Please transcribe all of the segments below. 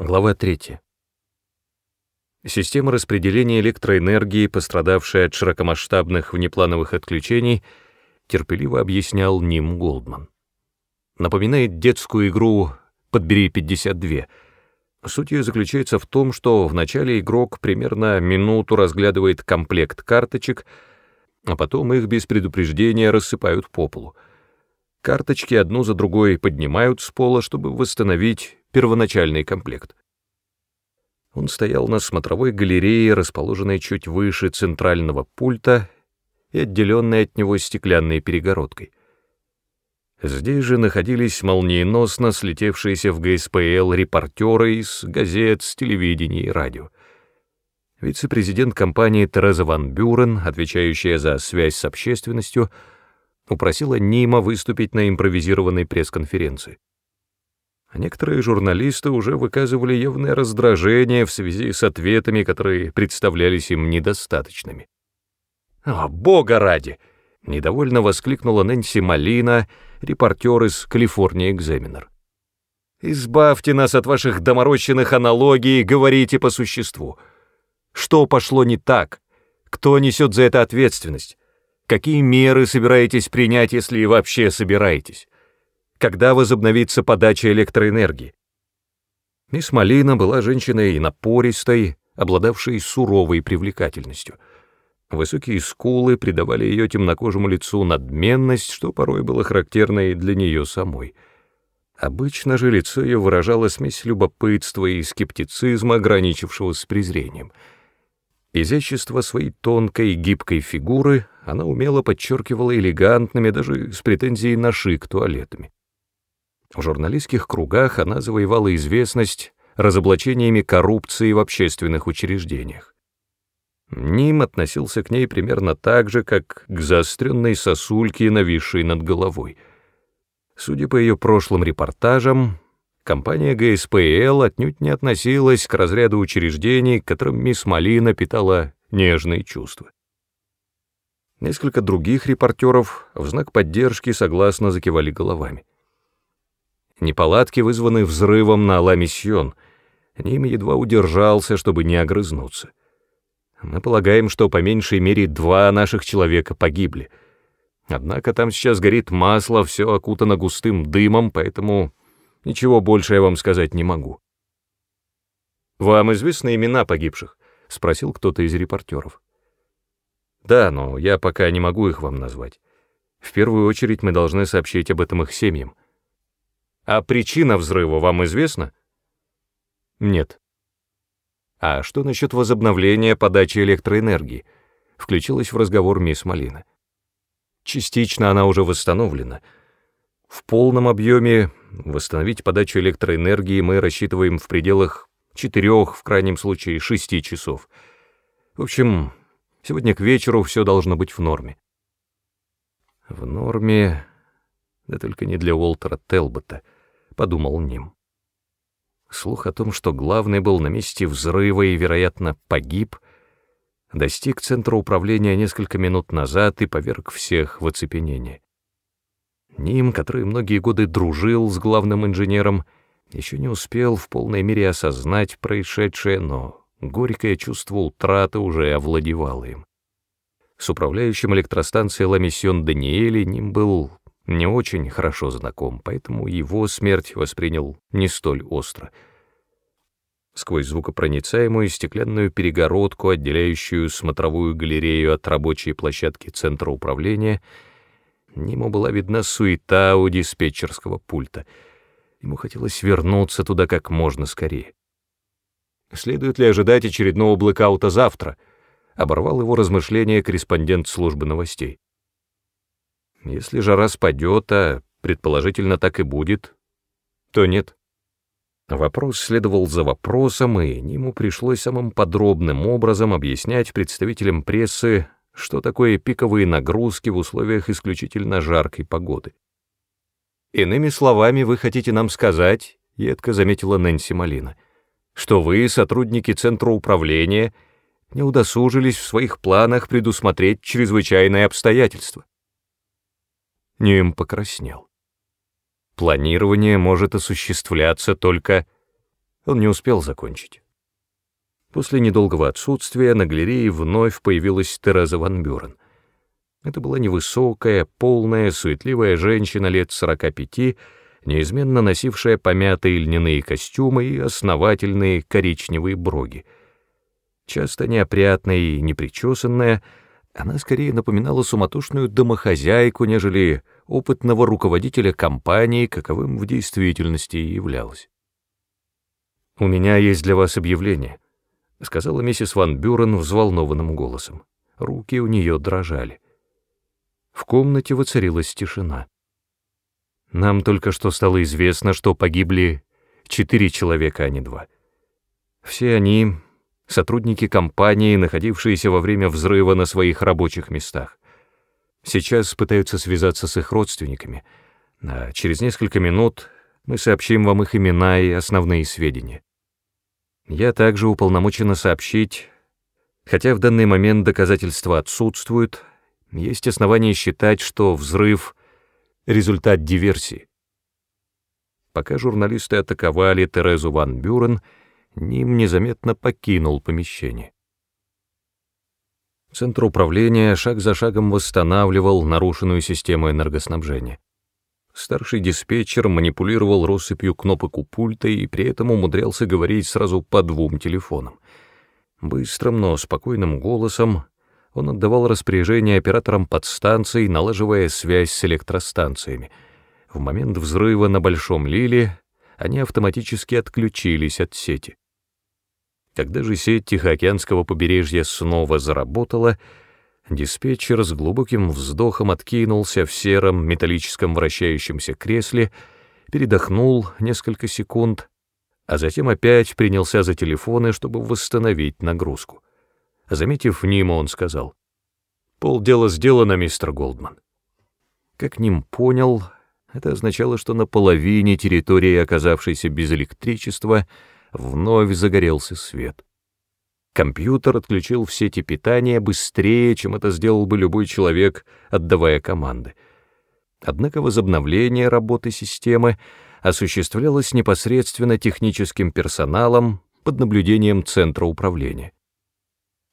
Глава 3. Система распределения электроэнергии, пострадавшая от широкомасштабных внеплановых отключений, терпеливо объяснял Ним Голдман. Напоминает детскую игру «Подбери 52». Суть ее заключается в том, что вначале игрок примерно минуту разглядывает комплект карточек, а потом их без предупреждения рассыпают по полу. Карточки одну за другой поднимают с пола, чтобы восстановить первоначальный комплект. Он стоял на смотровой галерее, расположенной чуть выше центрального пульта и отделенной от него стеклянной перегородкой. Здесь же находились молниеносно слетевшиеся в ГСПЛ репортеры из газет, с телевидения и радио. Вице-президент компании Тереза Ван Бюрен, отвечающая за связь с общественностью, упросила Нима выступить на импровизированной пресс-конференции некоторые журналисты уже выказывали явное раздражение в связи с ответами, которые представлялись им недостаточными. «О, бога ради!» — недовольно воскликнула Нэнси Малина, репортер из «Калифорния Экзаменер». «Избавьте нас от ваших доморощенных аналогий, говорите по существу. Что пошло не так? Кто несет за это ответственность? Какие меры собираетесь принять, если вообще собираетесь? Когда возобновится подача электроэнергии. Мисс Малина была женщиной напористой, обладавшей суровой привлекательностью. Высокие скулы придавали ее темнокожему лицу надменность, что порой было характерно и для нее самой. Обычно же лицо ее выражало смесь любопытства и скептицизма, ограничившего с презрением. Изящество своей тонкой и гибкой фигуры она умело подчеркивала элегантными, даже с претензией на шик туалетами. В журналистских кругах она завоевала известность разоблачениями коррупции в общественных учреждениях. Ним относился к ней примерно так же, как к заостренной сосульке, нависшей над головой. Судя по ее прошлым репортажам, компания ГСПЛ отнюдь не относилась к разряду учреждений, к которым мисс Малина питала нежные чувства. Несколько других репортеров в знак поддержки согласно закивали головами. Неполадки вызваны взрывом на Ла-Миссион. Ним едва удержался, чтобы не огрызнуться. Мы полагаем, что по меньшей мере два наших человека погибли. Однако там сейчас горит масло, все окутано густым дымом, поэтому ничего больше я вам сказать не могу. «Вам известны имена погибших?» — спросил кто-то из репортеров. «Да, но я пока не могу их вам назвать. В первую очередь мы должны сообщить об этом их семьям». А причина взрыва вам известна? Нет. А что насчет возобновления подачи электроэнергии? Включилась в разговор мисс Малина. Частично она уже восстановлена. В полном объеме восстановить подачу электроэнергии мы рассчитываем в пределах четырех, в крайнем случае шести часов. В общем, сегодня к вечеру все должно быть в норме. В норме, да только не для Уолтера Телбота —— подумал Ним. Слух о том, что главный был на месте взрыва и, вероятно, погиб, достиг центра управления несколько минут назад и поверг всех в оцепенение. Ним, который многие годы дружил с главным инженером, еще не успел в полной мере осознать происшедшее, но горькое чувство утраты уже овладевало им. С управляющим электростанцией Ламиссион Даниэли Ним был не очень хорошо знаком, поэтому его смерть воспринял не столь остро. Сквозь звукопроницаемую стеклянную перегородку, отделяющую смотровую галерею от рабочей площадки центра управления, Ему была видна суета у диспетчерского пульта. Ему хотелось вернуться туда как можно скорее. Следует ли ожидать очередного блэкаута завтра? Оборвал его размышления корреспондент службы новостей. Если жара спадет, а предположительно так и будет, то нет. Вопрос следовал за вопросом, и ему пришлось самым подробным образом объяснять представителям прессы, что такое пиковые нагрузки в условиях исключительно жаркой погоды. «Иными словами, вы хотите нам сказать, — едко заметила Нэнси Малина, — что вы, сотрудники Центра управления, не удосужились в своих планах предусмотреть чрезвычайные обстоятельства. Ньюем покраснел. Планирование может осуществляться только... Он не успел закончить. После недолгого отсутствия на галерее вновь появилась Тереза Ван Бюрен. Это была невысокая, полная, суетливая женщина лет сорока пяти, неизменно носившая помятые льняные костюмы и основательные коричневые броги. Часто неопрятная и непричесанная, она скорее напоминала суматошную домохозяйку, нежели опытного руководителя компании, каковым в действительности и являлась. «У меня есть для вас объявление», — сказала миссис Ван Бюрен взволнованным голосом. Руки у нее дрожали. В комнате воцарилась тишина. Нам только что стало известно, что погибли четыре человека, а не два. Все они — сотрудники компании, находившиеся во время взрыва на своих рабочих местах. Сейчас пытаются связаться с их родственниками, а через несколько минут мы сообщим вам их имена и основные сведения. Я также уполномочена сообщить, хотя в данный момент доказательства отсутствуют, есть основания считать, что взрыв — результат диверсии. Пока журналисты атаковали Терезу Ван Бюрен, Ним незаметно покинул помещение. Центр управления шаг за шагом восстанавливал нарушенную систему энергоснабжения. Старший диспетчер манипулировал россыпью кнопок у пульта и при этом умудрялся говорить сразу по двум телефонам. Быстрым, но спокойным голосом он отдавал распоряжения операторам подстанций, налаживая связь с электростанциями. В момент взрыва на Большом Лиле они автоматически отключились от сети. Когда же сеть Тихоокеанского побережья снова заработала, диспетчер с глубоким вздохом откинулся в сером металлическом вращающемся кресле, передохнул несколько секунд, а затем опять принялся за телефоны, чтобы восстановить нагрузку. Заметив Нима, он сказал, «Полдела сделано, мистер Голдман». Как Ним понял, это означало, что на половине территории, оказавшейся без электричества, вновь загорелся свет. Компьютер отключил в сети питания быстрее, чем это сделал бы любой человек, отдавая команды. Однако возобновление работы системы осуществлялось непосредственно техническим персоналом под наблюдением центра управления.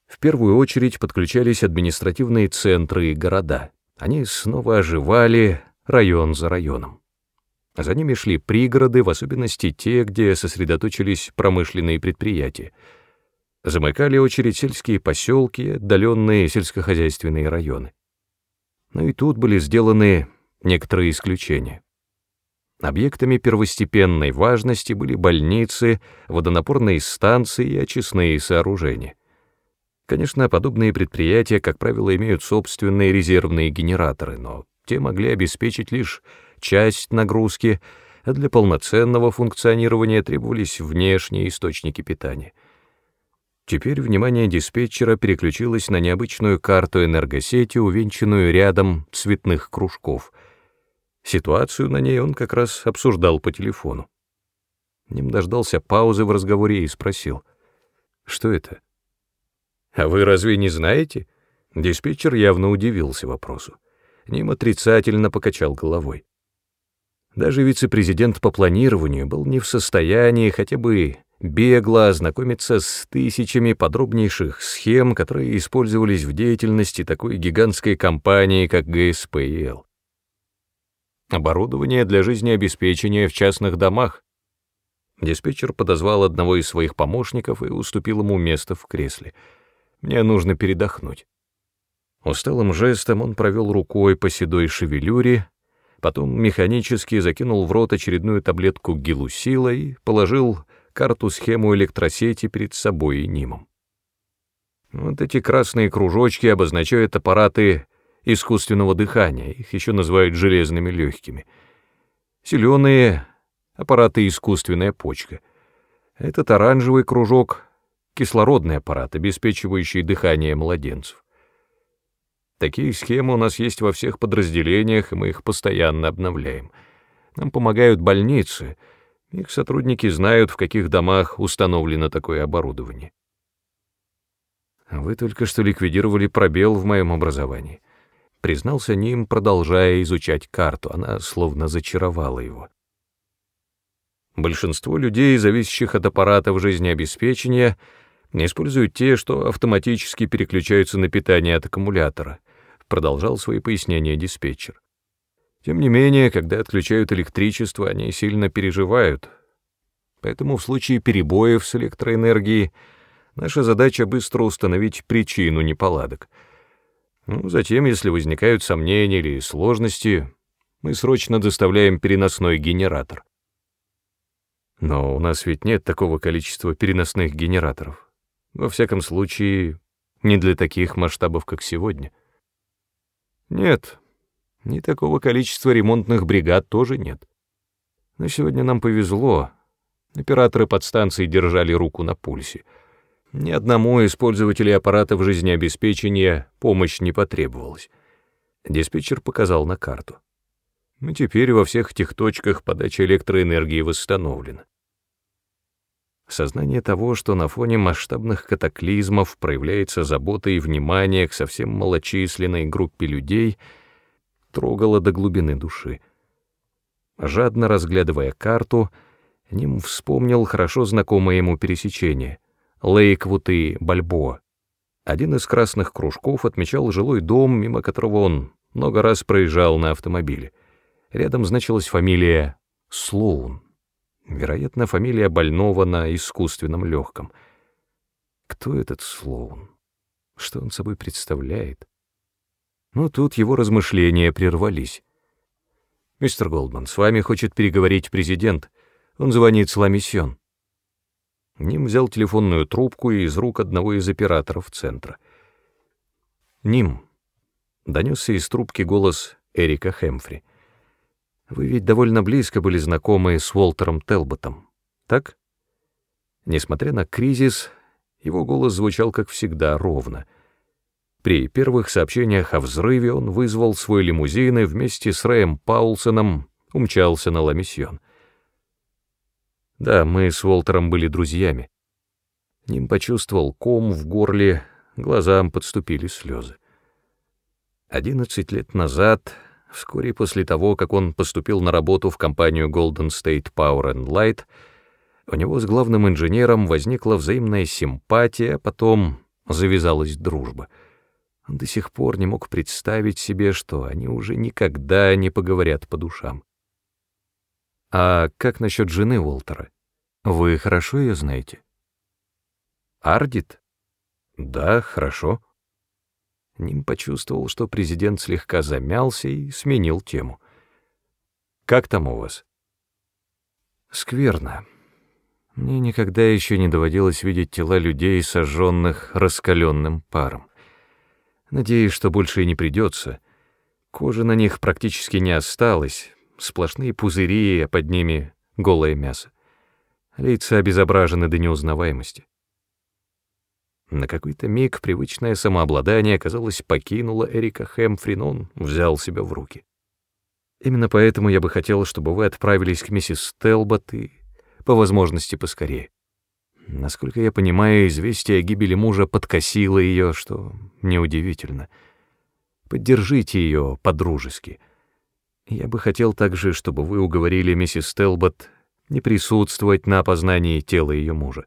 В первую очередь подключались административные центры и города. Они снова оживали район за районом. За ними шли пригороды, в особенности те, где сосредоточились промышленные предприятия. Замыкали очередь сельские поселки, отдаленные сельскохозяйственные районы. Но и тут были сделаны некоторые исключения. Объектами первостепенной важности были больницы, водонапорные станции и очистные сооружения. Конечно, подобные предприятия, как правило, имеют собственные резервные генераторы, но те могли обеспечить лишь часть нагрузки, а для полноценного функционирования требовались внешние источники питания. Теперь внимание диспетчера переключилось на необычную карту энергосети, увенчанную рядом цветных кружков. Ситуацию на ней он как раз обсуждал по телефону. Ним дождался паузы в разговоре и спросил, «Что это?» «А вы разве не знаете?» Диспетчер явно удивился вопросу. Ним отрицательно покачал головой. Даже вице-президент по планированию был не в состоянии хотя бы бегло ознакомиться с тысячами подробнейших схем, которые использовались в деятельности такой гигантской компании, как ГСПЛ. Оборудование для жизнеобеспечения в частных домах. Диспетчер подозвал одного из своих помощников и уступил ему место в кресле. «Мне нужно передохнуть». Усталым жестом он провел рукой по седой шевелюре, потом механически закинул в рот очередную таблетку гелусила и положил карту-схему электросети перед собой и Нимом. Вот эти красные кружочки обозначают аппараты искусственного дыхания, их еще называют железными легкими. Зеленые — аппараты искусственная почка. Этот оранжевый кружок — кислородный аппарат, обеспечивающий дыхание младенцев. Такие схемы у нас есть во всех подразделениях, и мы их постоянно обновляем. Нам помогают больницы. Их сотрудники знают, в каких домах установлено такое оборудование. Вы только что ликвидировали пробел в моем образовании. Признался Ним, продолжая изучать карту. Она словно зачаровала его. Большинство людей, зависящих от аппаратов жизнеобеспечения, используют те, что автоматически переключаются на питание от аккумулятора, продолжал свои пояснения диспетчер. Тем не менее, когда отключают электричество, они сильно переживают. Поэтому в случае перебоев с электроэнергией наша задача быстро установить причину неполадок. Ну, затем, если возникают сомнения или сложности, мы срочно доставляем переносной генератор. Но у нас ведь нет такого количества переносных генераторов. Во всяком случае, не для таких масштабов, как сегодня. Нет, ни такого количества ремонтных бригад тоже нет. Но сегодня нам повезло. Операторы подстанции держали руку на пульсе. Ни одному из пользователей аппаратов жизнеобеспечения помощь не потребовалась. Диспетчер показал на карту. И теперь во всех этих точках подача электроэнергии восстановлена. Сознание того, что на фоне масштабных катаклизмов проявляется забота и внимание к совсем малочисленной группе людей — трогало до глубины души. Жадно разглядывая карту, Ним вспомнил хорошо знакомое ему пересечение — Лейквуд и Бальбоа. Один из красных кружков отмечал жилой дом, мимо которого он много раз проезжал на автомобиле. Рядом значилась фамилия Слоун. Вероятно, фамилия больного на искусственном легком. Кто этот Слоун? Что он собой представляет? Но тут его размышления прервались. «Мистер Голдман, с вами хочет переговорить президент. Он звонит с Ламиссион». Ним взял телефонную трубку из рук одного из операторов центра. «Ним», — донесся из трубки голос Эрика Хэмфри, — «вы ведь довольно близко были знакомы с Уолтером Телботом, так?» Несмотря на кризис, его голос звучал, как всегда, ровно — при первых сообщениях о взрыве он вызвал свой лимузин и вместе с Рэем Паулсоном умчался на Ламиссион. Да, мы с Уолтером были друзьями. Ним почувствовал ком в горле, глазам подступили слезы. Одиннадцать лет назад, вскоре после того, как он поступил на работу в компанию Golden State Power and Light, у него с главным инженером возникла взаимная симпатия, потом завязалась дружба — он до сих пор не мог представить себе, что они уже никогда не поговорят по душам. А как насчет жены Уолтера? Вы хорошо ее знаете? Ардит? Да, хорошо. Ним почувствовал, что президент слегка замялся и сменил тему. Как там у вас? Скверно. Мне никогда еще не доводилось видеть тела людей, сожженных раскаленным паром. Надеюсь, что больше и не придется. Кожи на них практически не осталось, сплошные пузыри, а под ними голое мясо. Лица обезображены до неузнаваемости. На какой-то миг привычное самообладание, казалось, покинуло Эрика Хэмфри, но он взял себя в руки. Именно поэтому я бы хотел, чтобы вы отправились к миссис Телбот и, по возможности, поскорее. Насколько я понимаю, известие о гибели мужа подкосило ее, что неудивительно. Поддержите ее по-дружески. Я бы хотел также, чтобы вы уговорили миссис Телбот не присутствовать на опознании тела ее мужа.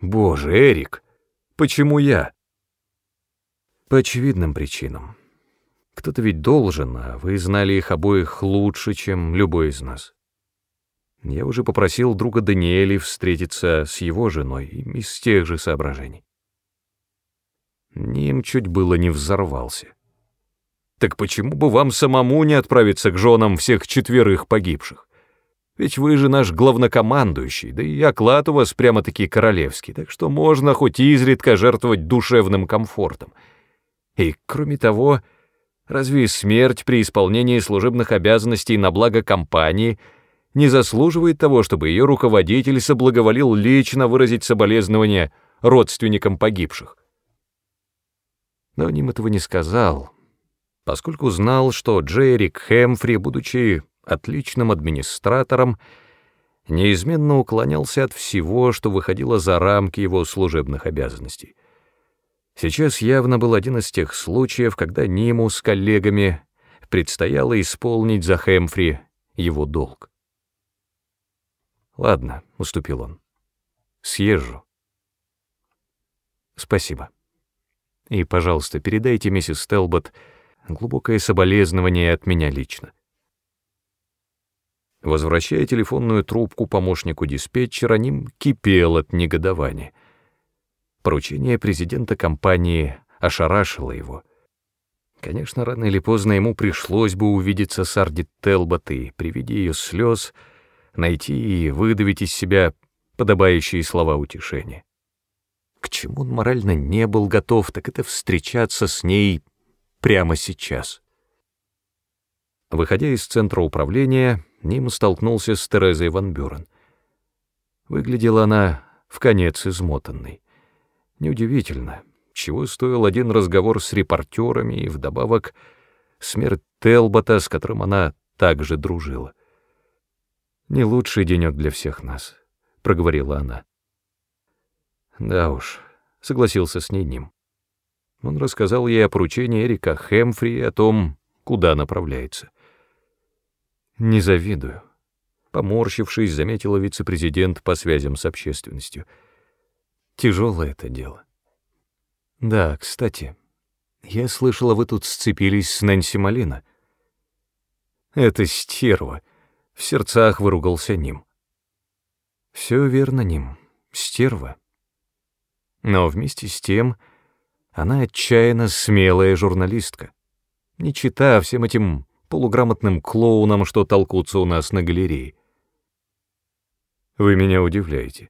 Боже, Эрик, почему я? По очевидным причинам. Кто-то ведь должен, а вы знали их обоих лучше, чем любой из нас. Я уже попросил друга Даниэли встретиться с его женой из тех же соображений. Ним чуть было не взорвался. Так почему бы вам самому не отправиться к женам всех четверых погибших? Ведь вы же наш главнокомандующий, да и оклад у вас прямо-таки королевский, так что можно хоть изредка жертвовать душевным комфортом. И, кроме того, разве смерть при исполнении служебных обязанностей на благо компании — не заслуживает того, чтобы ее руководитель соблаговолил лично выразить соболезнования родственникам погибших. Но Ним этого не сказал, поскольку знал, что Джерик Хэмфри, будучи отличным администратором, неизменно уклонялся от всего, что выходило за рамки его служебных обязанностей. Сейчас явно был один из тех случаев, когда Ниму с коллегами предстояло исполнить за Хэмфри его долг. Ладно, уступил он. Съезжу. Спасибо. И, пожалуйста, передайте миссис Телбот глубокое соболезнование от меня лично. Возвращая телефонную трубку помощнику диспетчера, Ним кипел от негодования. Поручение президента компании ошарашило его. Конечно, рано или поздно ему пришлось бы увидеться с Арди Телбот и при виде ее слез найти и выдавить из себя подобающие слова утешения. К чему он морально не был готов, так это встречаться с ней прямо сейчас. Выходя из центра управления, Ним столкнулся с Терезой Ван Бюрен. Выглядела она в конец измотанной. Неудивительно, чего стоил один разговор с репортерами и вдобавок смерть Телбота, с которым она также дружила. «Не лучший денек для всех нас», — проговорила она. «Да уж», — согласился с ней Ним. Он рассказал ей о поручении Эрика Хэмфри и о том, куда направляется. «Не завидую», — поморщившись, заметила вице-президент по связям с общественностью. «Тяжелое это дело». «Да, кстати, я слышала, вы тут сцепились с Нэнси Малина». «Это стерва», — в сердцах выругался Ним. «Все верно, Ним, стерва». Но вместе с тем она отчаянно смелая журналистка. Не чита всем этим полуграмотным клоунам, что толкутся у нас на галерее. Вы меня удивляете.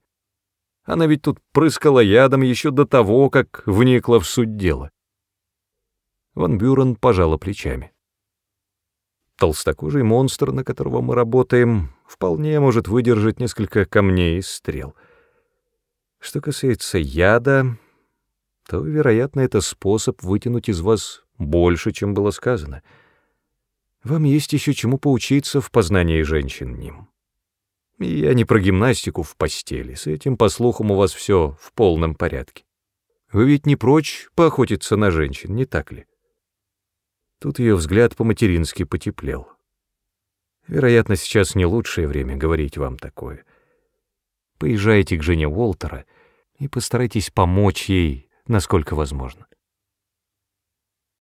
Она ведь тут прыскала ядом еще до того, как вникла в суть дела. Ван Бюрен пожала плечами. Толстокожий монстр, на которого мы работаем, вполне может выдержать несколько камней и стрел. Что касается яда, то, вероятно, это способ вытянуть из вас больше, чем было сказано — вам есть еще чему поучиться в познании женщин ним. Я не про гимнастику в постели, с этим, по слухам, у вас все в полном порядке. Вы ведь не прочь поохотиться на женщин, не так ли? Тут ее взгляд по-матерински потеплел. Вероятно, сейчас не лучшее время говорить вам такое. Поезжайте к жене Уолтера и постарайтесь помочь ей, насколько возможно.